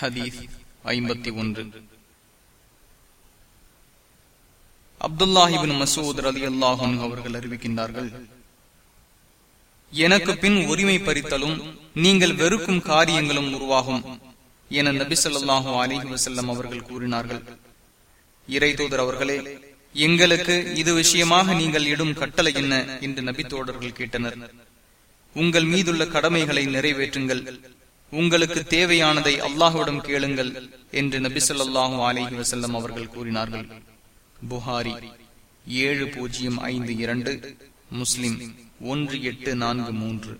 ஹதீஸ் ஐம்பத்தி ஒன்று. அப்துல்லாஹிபின் மசூத் அலி அல்லாஹன் அவர்கள் அறிவிக்கின்றார்கள் எனக்கு பின் உரிமை பறித்தலும் நீங்கள் வெறுக்கும் காரியங்களும் உருவாகும் என நபி சொல்லாஹு அலிஹி வசல்லம் அவர்கள் கூறினார்கள். இறை தூதர் அவர்களே எங்களுக்கு இது விஷயமாக நீங்கள் இடும் கட்டளை என்ன? என்று நபி தோடர்கள் கேட்டனர். உங்கள் மீதுள்ள கடமைகளை நிறைவேற்றுங்கள். உங்களுக்கு தேவையானதை அல்லாஹுவிடம் கேளுங்கள் என்று நபி சொல்லாஹு அலிஹி வசல்லம் அவர்கள் கூறினார்கள். புகாரி ஏழு பூஜ்ஜியம் ஐந்து இரண்டு முஸ்லிம் ஒன்று எட்டு நான்கு மூன்று.